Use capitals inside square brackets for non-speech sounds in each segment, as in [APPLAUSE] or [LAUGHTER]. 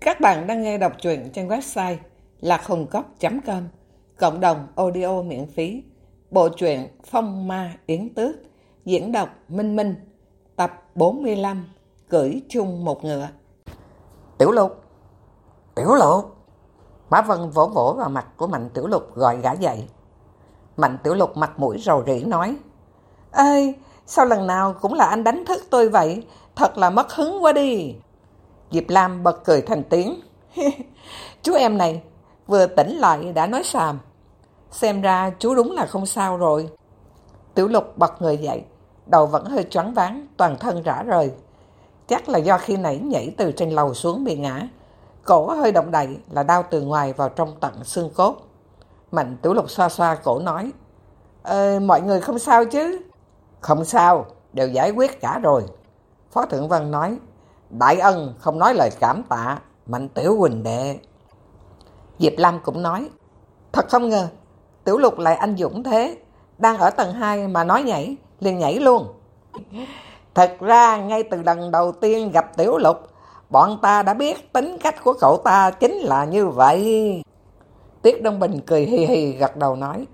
Các bạn đang nghe đọc truyện trên website lạc.com Cộng đồng audio miễn phí Bộ truyện Phong Ma Yến Tước Diễn đọc Minh Minh Tập 45 Cưỡi chung một ngựa Tiểu lục Tiểu lục Bá Vân vỗ vỗ vào mặt của Mạnh Tiểu Lục gọi gã dậy Mạnh Tiểu Lục mặt mũi rầu rĩ nói Ê, sao lần nào cũng là anh đánh thức tôi vậy? Thật là mất hứng quá đi. Diệp Lam bật cười thành tiếng. [LAUGHS] chú em này, vừa tỉnh lại đã nói xàm. Xem ra chú đúng là không sao rồi. Tiểu Lục bật người dậy, đầu vẫn hơi choáng váng, toàn thân rã rời. Chắc là do khi nãy nhảy từ trên lầu xuống bị ngã. Cổ hơi động đậy là đau từ ngoài vào trong tận xương cốt. Mạnh Tiểu Lục xoa xoa cổ nói. Ờ, mọi người không sao chứ? Không sao, đều giải quyết cả rồi. Phó Thượng Văn nói, đại ân không nói lời cảm tạ, mạnh tiểu huỳnh đệ. Diệp Lam cũng nói, thật không ngờ, tiểu lục lại anh dũng thế, đang ở tầng 2 mà nói nhảy, liền nhảy luôn. Thật ra ngay từ lần đầu tiên gặp tiểu lục, bọn ta đã biết tính cách của cậu ta chính là như vậy. Tiết Đông Bình cười hì hì gật đầu nói,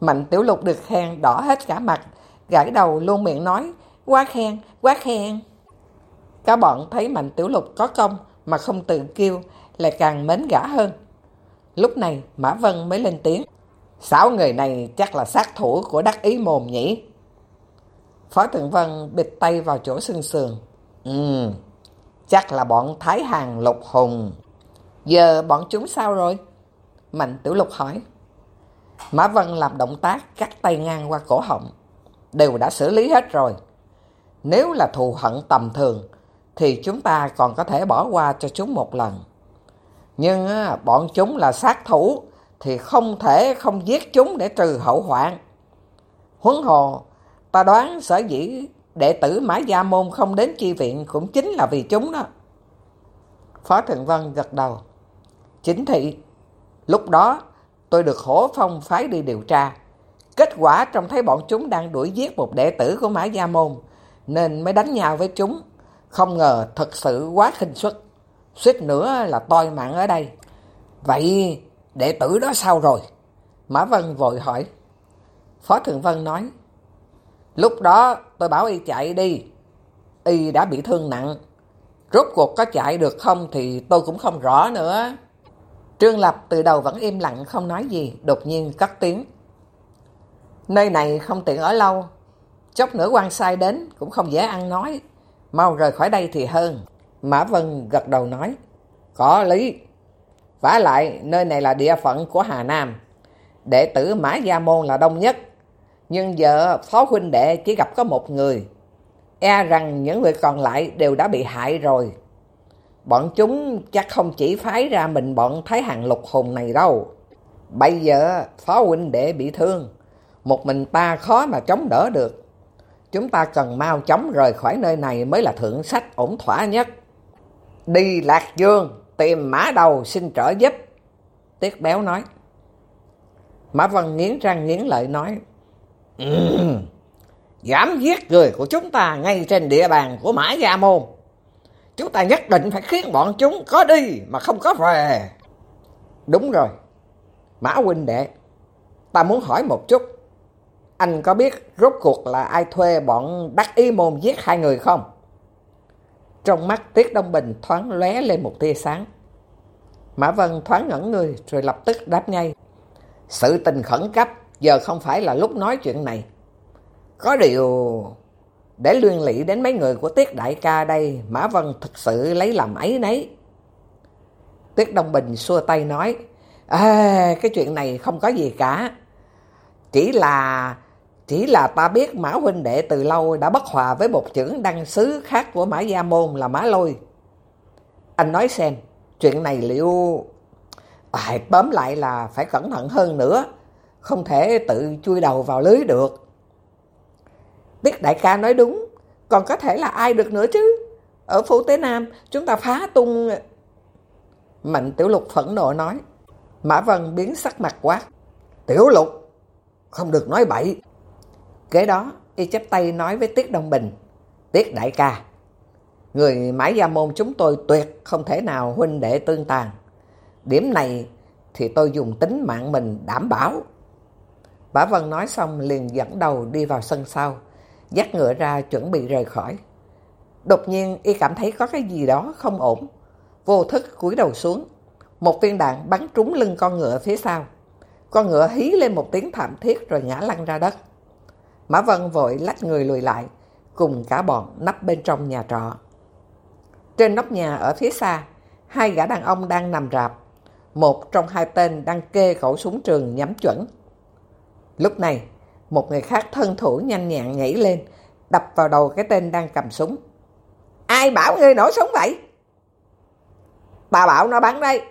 Mạnh tiểu lục được khen đỏ hết cả mặt, gãi đầu luôn miệng nói, quá khen, quá khen. Cả bọn thấy Mạnh Tiểu Lục có công mà không tự kêu, lại càng mến gã hơn. Lúc này Mã Vân mới lên tiếng. Sáu người này chắc là sát thủ của đắc ý mồm nhỉ? Phó Thượng Vân bịt tay vào chỗ sưng sườn. Ừ, chắc là bọn Thái Hàng Lục Hùng. Giờ bọn chúng sao rồi? Mạnh Tiểu Lục hỏi. Mã Vân làm động tác cắt tay ngang qua cổ họng. Đều đã xử lý hết rồi. Nếu là thù hận tầm thường, thì chúng ta còn có thể bỏ qua cho chúng một lần. Nhưng bọn chúng là sát thủ, thì không thể không giết chúng để trừ hậu hoạn. Huấn hồ, ta đoán sở dĩ đệ tử Mã Gia Môn không đến chi viện cũng chính là vì chúng đó. Phó Thượng Vân gật đầu. Chính thị, lúc đó tôi được hổ phong phái đi điều tra. Kết quả trông thấy bọn chúng đang đuổi giết một đệ tử của Mã Gia Môn, nên mới đánh nhau với chúng. Không ngờ thật sự quá khinh suất, suýt nữa là toi mạng ở đây. Vậy đệ tử đó sao rồi? Mã Vân vội hỏi. Phó Thượng Vân nói, lúc đó tôi bảo y chạy đi, y đã bị thương nặng. Rốt cuộc có chạy được không thì tôi cũng không rõ nữa. Trương Lập từ đầu vẫn im lặng không nói gì, đột nhiên cất tiếng. Nơi này không tiện ở lâu, chốc nữa quan sai đến cũng không dễ ăn nói. Mau rời khỏi đây thì hơn. Mã Vân gật đầu nói. Có lý. vả lại, nơi này là địa phận của Hà Nam. Đệ tử Mã Gia Môn là đông nhất. Nhưng giờ phó huynh đệ chỉ gặp có một người. E rằng những người còn lại đều đã bị hại rồi. Bọn chúng chắc không chỉ phái ra mình bọn Thái Hàng Lục Hùng này đâu. Bây giờ phó huynh đệ bị thương. Một mình ta khó mà chống đỡ được. Chúng ta cần mau chóng rời khỏi nơi này mới là thượng sách ổn thỏa nhất. Đi Lạc Dương, tìm mã đầu xin trợ giúp. Tiết Béo nói. Mã Vân nghiến răng nghiến lợi nói. giảm giết người của chúng ta ngay trên địa bàn của Mã Gia Môn. Chúng ta nhất định phải khiến bọn chúng có đi mà không có về. Đúng rồi. Mã huynh đệ, ta muốn hỏi một chút. Anh có biết rốt cuộc là ai thuê bọn đắc ý môn giết hai người không? Trong mắt Tiết Đông Bình thoáng lóe lên một tia sáng. Mã Vân thoáng ngẩn người rồi lập tức đáp ngay. Sự tình khẩn cấp giờ không phải là lúc nói chuyện này. Có điều... Để liên lị đến mấy người của Tiết Đại ca đây, Mã Vân thực sự lấy làm ấy nấy. Tiết Đông Bình xua tay nói, Ê, cái chuyện này không có gì cả. Chỉ là chỉ là ta biết Mã huynh đệ từ lâu đã bất hòa với một trưởng đăng sứ khác của Mã Gia Môn là Mã Lôi. Anh nói xem, chuyện này liệu... À, bấm lại là phải cẩn thận hơn nữa, không thể tự chui đầu vào lưới được. Tiết đại ca nói đúng, còn có thể là ai được nữa chứ? Ở phố Tế Nam, chúng ta phá tung... Mạnh Tiểu Lục phẫn nộ nói. Mã Vân biến sắc mặt quát. Tiểu Lục, không được nói bậy. Kế đó, y chắp tay nói với Tiết Đông Bình. Tiết đại ca, Người mãi gia môn chúng tôi tuyệt không thể nào huynh đệ tương tàn. Điểm này thì tôi dùng tính mạng mình đảm bảo. Bả Vân nói xong liền dẫn đầu đi vào sân sau, dắt ngựa ra chuẩn bị rời khỏi. Đột nhiên y cảm thấy có cái gì đó không ổn. Vô thức cúi đầu xuống. Một viên đạn bắn trúng lưng con ngựa phía sau. Con ngựa hí lên một tiếng thảm thiết rồi ngã lăn ra đất. Mã Vân vội lách người lùi lại, cùng cả bọn nấp bên trong nhà trọ. Trên nóc nhà ở phía xa, hai gã đàn ông đang nằm rạp. Một trong hai tên đang kê khẩu súng trường nhắm chuẩn. Lúc này, một người khác thân thủ nhanh nhẹn nhảy lên, đập vào đầu cái tên đang cầm súng. Ai bảo ngươi nổ súng vậy? Ta bảo nó bắn đây.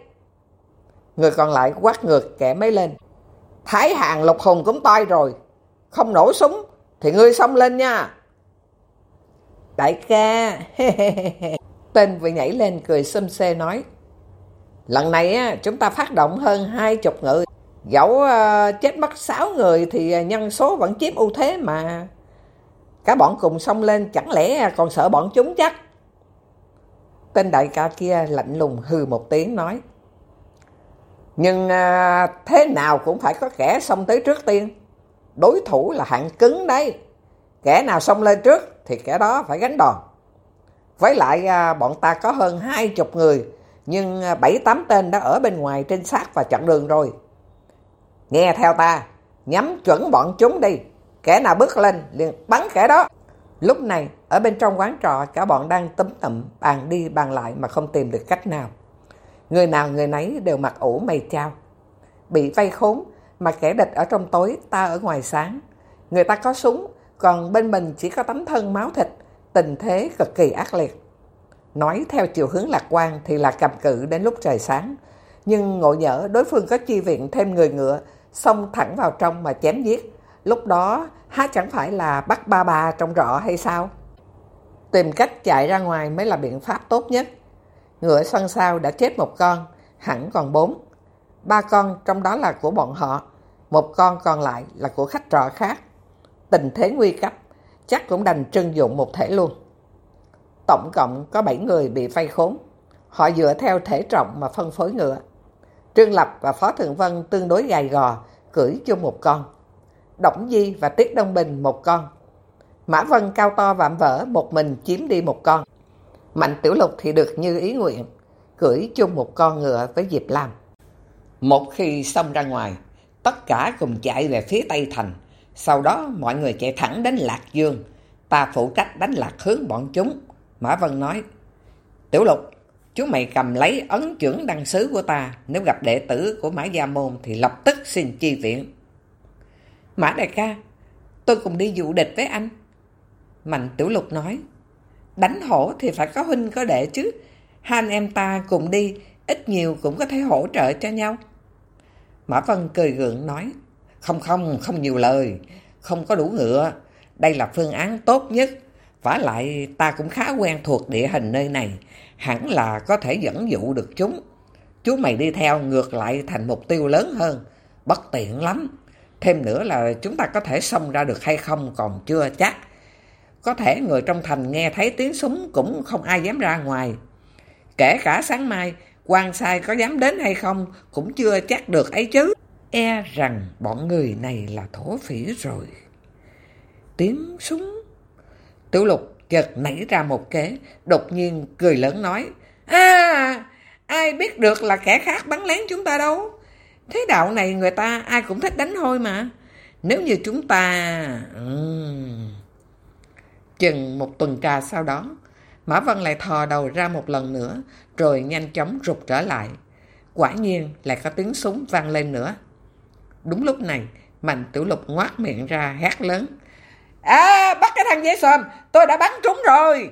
Người còn lại quát ngược kẻ mấy lên. Thái hàng lục hùng cũng toi rồi. Không nổ súng thì ngươi xông lên nha. Đại ca, [LAUGHS] tên vừa nhảy lên cười xâm xê nói. Lần này á, chúng ta phát động hơn hai chục người. Dẫu ờ, chết mất sáu người thì ờ, nhân số vẫn chiếm ưu thế mà. Cả bọn cùng xông lên chẳng lẽ còn sợ bọn chúng chắc. Tên đại ca kia lạnh lùng hư một tiếng nói. Nhưng à, thế nào cũng phải có kẻ xông tới trước tiên. Đối thủ là hạng cứng đấy. Kẻ nào xông lên trước thì kẻ đó phải gánh đòn. Với lại à, bọn ta có hơn hai chục người, nhưng à, bảy tám tên đã ở bên ngoài trên sát và chặn đường rồi. Nghe theo ta, nhắm chuẩn bọn chúng đi. Kẻ nào bước lên liền bắn kẻ đó. Lúc này, ở bên trong quán trọ, cả bọn đang tấm tậm, bàn đi bàn lại mà không tìm được cách nào. Người nào người nấy đều mặc ủ mày trao. Bị vây khốn, mà kẻ địch ở trong tối, ta ở ngoài sáng. Người ta có súng, còn bên mình chỉ có tấm thân máu thịt, tình thế cực kỳ ác liệt. Nói theo chiều hướng lạc quan thì là cầm cự đến lúc trời sáng. Nhưng ngộ nhỡ đối phương có chi viện thêm người ngựa, xông thẳng vào trong mà chém giết. Lúc đó há chẳng phải là bắt ba bà trong rọ hay sao? Tìm cách chạy ra ngoài mới là biện pháp tốt nhất. Ngựa săn sao đã chết một con, hẳn còn bốn. Ba con trong đó là của bọn họ, một con còn lại là của khách trọ khác. Tình thế nguy cấp, chắc cũng đành trưng dụng một thể luôn. Tổng cộng có 7 người bị vây khốn. Họ dựa theo thể trọng mà phân phối ngựa. Trương Lập và Phó Thượng Vân tương đối gầy gò, cưỡi chung một con. Động Di và Tiết Đông Bình một con. Mã Vân cao to vạm vỡ một mình chiếm đi một con. Mạnh Tiểu Lục thì được như ý nguyện, cưỡi chung một con ngựa với Diệp Lam. Một khi xong ra ngoài, tất cả cùng chạy về phía Tây Thành. Sau đó mọi người chạy thẳng đến Lạc Dương. Ta phụ trách đánh lạc hướng bọn chúng. Mã Vân nói, Tiểu Lục, chú mày cầm lấy ấn trưởng đăng sứ của ta. Nếu gặp đệ tử của Mã Gia Môn thì lập tức xin chi viện. Mã đại ca, tôi cùng đi dụ địch với anh. Mạnh Tiểu Lục nói, đánh hổ thì phải có huynh có đệ chứ. Hai anh em ta cùng đi, ít nhiều cũng có thể hỗ trợ cho nhau. Mã Vân cười gượng nói, không không, không nhiều lời, không có đủ ngựa. Đây là phương án tốt nhất. vả lại ta cũng khá quen thuộc địa hình nơi này, hẳn là có thể dẫn dụ được chúng. Chú mày đi theo ngược lại thành mục tiêu lớn hơn, bất tiện lắm. Thêm nữa là chúng ta có thể xông ra được hay không còn chưa chắc. Có thể người trong thành nghe thấy tiếng súng cũng không ai dám ra ngoài. Kể cả sáng mai, quan sai có dám đến hay không cũng chưa chắc được ấy chứ. E rằng bọn người này là thổ phỉ rồi. Tiếng súng. Tiểu lục chợt nảy ra một kế, đột nhiên cười lớn nói. À, ai biết được là kẻ khác bắn lén chúng ta đâu. Thế đạo này người ta ai cũng thích đánh hôi mà. Nếu như chúng ta... Uhm. Chừng một tuần trà sau đó, Mã Vân lại thò đầu ra một lần nữa, rồi nhanh chóng rụt trở lại. Quả nhiên lại có tiếng súng vang lên nữa. Đúng lúc này, Mạnh Tiểu Lục ngoát miệng ra hét lớn. À, bắt cái thằng dễ xòm, tôi đã bắn trúng rồi.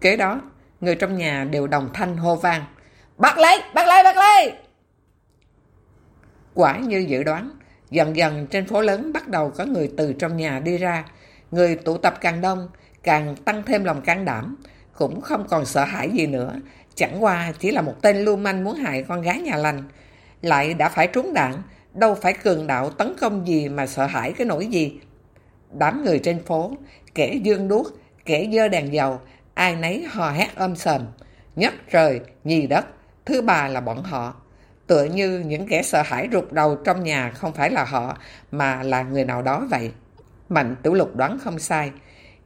Kế đó, người trong nhà đều đồng thanh hô vang. Bắt lấy, bắt lấy, bắt lấy. Quả như dự đoán, dần dần trên phố lớn bắt đầu có người từ trong nhà đi ra. Người tụ tập càng đông, càng tăng thêm lòng can đảm, cũng không còn sợ hãi gì nữa. Chẳng qua chỉ là một tên lưu manh muốn hại con gái nhà lành. Lại đã phải trúng đạn, đâu phải cường đạo tấn công gì mà sợ hãi cái nỗi gì. Đám người trên phố, kẻ dương đuốc, kẻ dơ đèn dầu, ai nấy hò hét âm sờm. Nhất trời, nhì đất, thứ ba là bọn họ. Tựa như những kẻ sợ hãi rụt đầu trong nhà không phải là họ, mà là người nào đó vậy. Mạnh Tiểu Lục đoán không sai.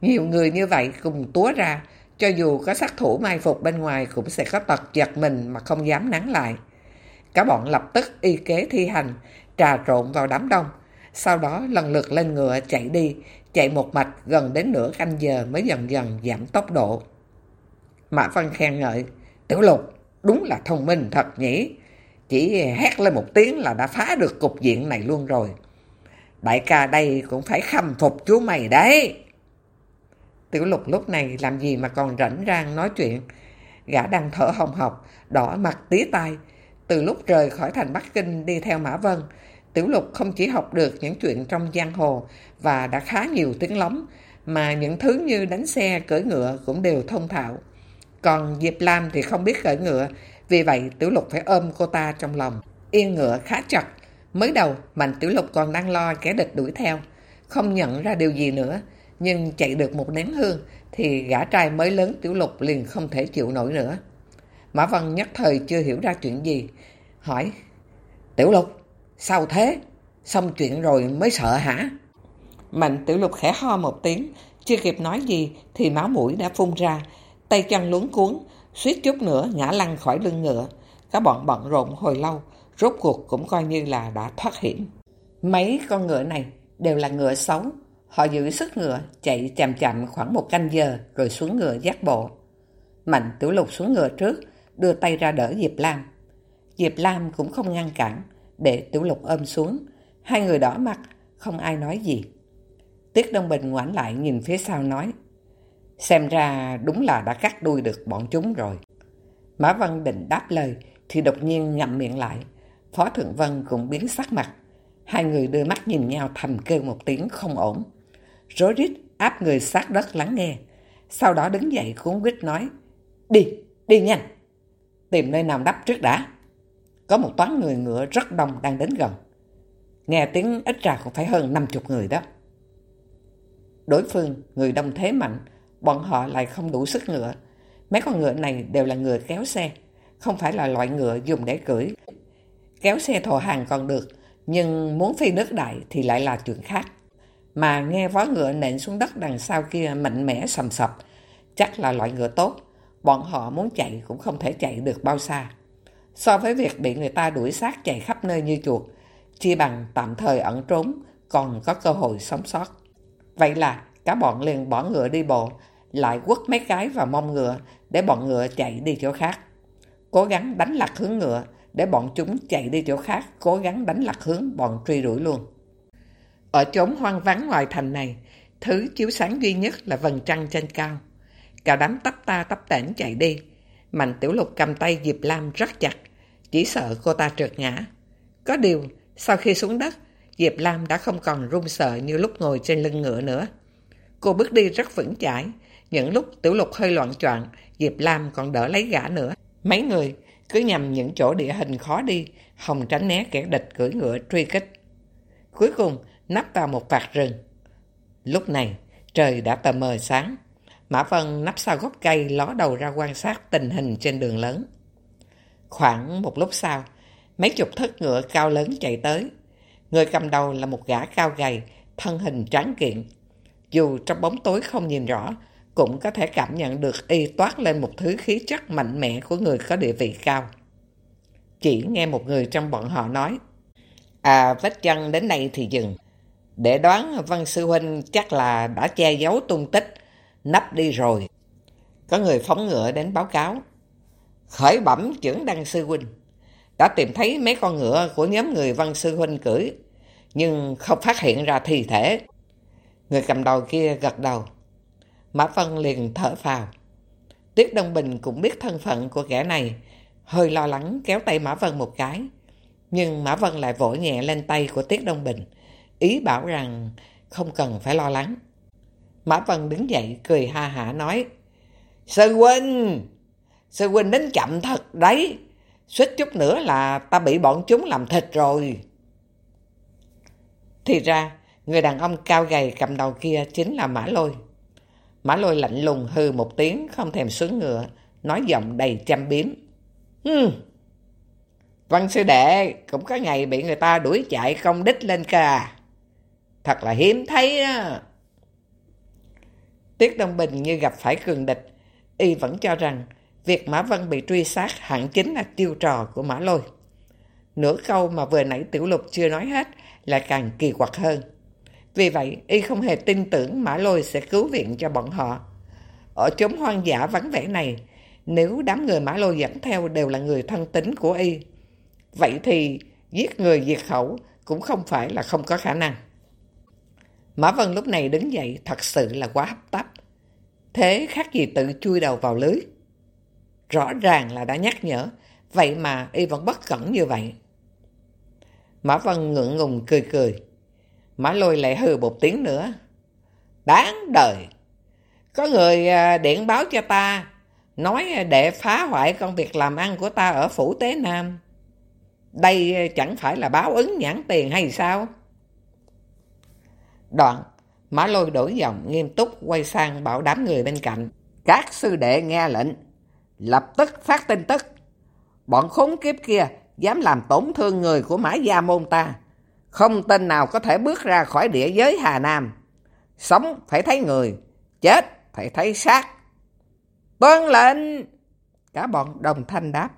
Nhiều người như vậy cùng túa ra, cho dù có sát thủ mai phục bên ngoài cũng sẽ có tật giật mình mà không dám nắng lại. Cả bọn lập tức y kế thi hành, trà trộn vào đám đông. Sau đó lần lượt lên ngựa chạy đi, chạy một mạch gần đến nửa canh giờ mới dần dần giảm tốc độ. Mã Văn khen ngợi, Tiểu Lục, đúng là thông minh thật nhỉ. Chỉ hét lên một tiếng là đã phá được cục diện này luôn rồi. Đại ca đây cũng phải khâm phục chú mày đấy. Tiểu lục lúc này làm gì mà còn rảnh rang nói chuyện. Gã đang thở hồng hộc, đỏ mặt tí tai. Từ lúc rời khỏi thành Bắc Kinh đi theo Mã Vân, Tiểu lục không chỉ học được những chuyện trong giang hồ và đã khá nhiều tiếng lóng, mà những thứ như đánh xe, cưỡi ngựa cũng đều thông thạo. Còn Diệp Lam thì không biết cưỡi ngựa, vì vậy Tiểu Lục phải ôm cô ta trong lòng. Yên ngựa khá chặt. Mới đầu, Mạnh Tiểu Lục còn đang lo kẻ địch đuổi theo. Không nhận ra điều gì nữa. Nhưng chạy được một nén hương, thì gã trai mới lớn Tiểu Lục liền không thể chịu nổi nữa. Mã Văn nhất thời chưa hiểu ra chuyện gì. Hỏi, Tiểu Lục, sao thế? Xong chuyện rồi mới sợ hả? Mạnh Tiểu Lục khẽ ho một tiếng, chưa kịp nói gì thì máu mũi đã phun ra, tay chân luống cuốn, suýt chút nữa ngã lăn khỏi lưng ngựa. Các bọn bận rộn hồi lâu, rốt cuộc cũng coi như là đã thoát hiểm. Mấy con ngựa này đều là ngựa xấu. Họ giữ sức ngựa, chạy chậm chậm khoảng một canh giờ rồi xuống ngựa dắt bộ. Mạnh tiểu lục xuống ngựa trước, đưa tay ra đỡ Diệp Lam. Diệp Lam cũng không ngăn cản, để tiểu lục ôm xuống. Hai người đỏ mặt, không ai nói gì. Tiết Đông Bình ngoảnh lại nhìn phía sau nói, Xem ra đúng là đã cắt đuôi được bọn chúng rồi. Mã Văn định đáp lời thì đột nhiên ngậm miệng lại. Phó Thượng Vân cũng biến sắc mặt. Hai người đưa mắt nhìn nhau thầm kêu một tiếng không ổn. Rối rít áp người sát đất lắng nghe. Sau đó đứng dậy cuốn quýt nói Đi, đi nhanh. Tìm nơi nào đắp trước đã. Có một toán người ngựa rất đông đang đến gần. Nghe tiếng ít ra cũng phải hơn 50 người đó. Đối phương, người đông thế mạnh, bọn họ lại không đủ sức ngựa. Mấy con ngựa này đều là ngựa kéo xe, không phải là loại ngựa dùng để cưỡi. Kéo xe thổ hàng còn được, nhưng muốn phi nước đại thì lại là chuyện khác. Mà nghe vó ngựa nện xuống đất đằng sau kia mạnh mẽ sầm sập, chắc là loại ngựa tốt, bọn họ muốn chạy cũng không thể chạy được bao xa. So với việc bị người ta đuổi sát chạy khắp nơi như chuột, chi bằng tạm thời ẩn trốn, còn có cơ hội sống sót. Vậy là cả bọn liền bỏ ngựa đi bộ, lại quất mấy cái vào mông ngựa để bọn ngựa chạy đi chỗ khác. Cố gắng đánh lạc hướng ngựa để bọn chúng chạy đi chỗ khác, cố gắng đánh lạc hướng bọn truy đuổi luôn. Ở chốn hoang vắng ngoài thành này, thứ chiếu sáng duy nhất là vầng trăng trên cao. Cả đám tắp ta tắp tẻn chạy đi. Mạnh tiểu lục cầm tay Diệp Lam rất chặt, chỉ sợ cô ta trượt ngã. Có điều, sau khi xuống đất, Diệp Lam đã không còn run sợ như lúc ngồi trên lưng ngựa nữa. Cô bước đi rất vững chãi, những lúc tiểu lục hơi loạn choạng, Diệp Lam còn đỡ lấy gã nữa. Mấy người cứ nhằm những chỗ địa hình khó đi, hồng tránh né kẻ địch cưỡi ngựa truy kích. Cuối cùng, nắp vào một vạt rừng. Lúc này, trời đã tờ mờ sáng. Mã Vân nắp sau gốc cây ló đầu ra quan sát tình hình trên đường lớn. Khoảng một lúc sau, mấy chục thất ngựa cao lớn chạy tới. Người cầm đầu là một gã cao gầy, thân hình tráng kiện. Dù trong bóng tối không nhìn rõ, cũng có thể cảm nhận được y toát lên một thứ khí chất mạnh mẽ của người có địa vị cao. Chỉ nghe một người trong bọn họ nói, À, vết chân đến đây thì dừng. Để đoán Văn Sư Huynh chắc là đã che giấu tung tích, nắp đi rồi. Có người phóng ngựa đến báo cáo. Khởi bẩm trưởng Đăng Sư Huynh. Đã tìm thấy mấy con ngựa của nhóm người Văn Sư Huynh cưỡi, nhưng không phát hiện ra thi thể. Người cầm đầu kia gật đầu. Mã Vân liền thở phào. Tiết Đông Bình cũng biết thân phận của kẻ này, hơi lo lắng kéo tay Mã Vân một cái. Nhưng Mã Vân lại vỗ nhẹ lên tay của Tiết Đông Bình, ý bảo rằng không cần phải lo lắng. Mã Vân đứng dậy cười ha hả nói, Sư huynh, sư huynh đến chậm thật đấy, suýt chút nữa là ta bị bọn chúng làm thịt rồi. Thì ra, người đàn ông cao gầy cầm đầu kia chính là Mã Lôi. Mã lôi lạnh lùng hư một tiếng, không thèm xuống ngựa, nói giọng đầy chăm biếm. Hừm, Văn sư đệ cũng có ngày bị người ta đuổi chạy công đích lên cà. Thật là hiếm thấy đó. Tiết Đông Bình như gặp phải cường địch, y vẫn cho rằng việc Mã Vân bị truy sát hẳn chính là tiêu trò của Mã Lôi. Nửa câu mà vừa nãy Tiểu Lục chưa nói hết lại càng kỳ quặc hơn. Vì vậy, y không hề tin tưởng Mã Lôi sẽ cứu viện cho bọn họ. Ở chốn hoang dã vắng vẻ này, nếu đám người Mã Lôi dẫn theo đều là người thân tín của y, vậy thì giết người diệt khẩu cũng không phải là không có khả năng. Mã Vân lúc này đứng dậy thật sự là quá hấp tấp. Thế khác gì tự chui đầu vào lưới. Rõ ràng là đã nhắc nhở, vậy mà y vẫn bất cẩn như vậy. Mã Vân ngượng ngùng cười cười. Mã Lôi lại hừ một tiếng nữa. Đáng đời! Có người à, điện báo cho ta, nói để phá hoại công việc làm ăn của ta ở Phủ Tế Nam. Đây à, chẳng phải là báo ứng nhãn tiền hay sao? Đoạn, Mã Lôi đổi giọng nghiêm túc quay sang bảo đám người bên cạnh. Các sư đệ nghe lệnh, lập tức phát tin tức. Bọn khốn kiếp kia dám làm tổn thương người của Mã Gia Môn ta. Không tên nào có thể bước ra khỏi địa giới Hà Nam. Sống phải thấy người, chết phải thấy xác. Tuân lệnh! Cả bọn đồng thanh đáp.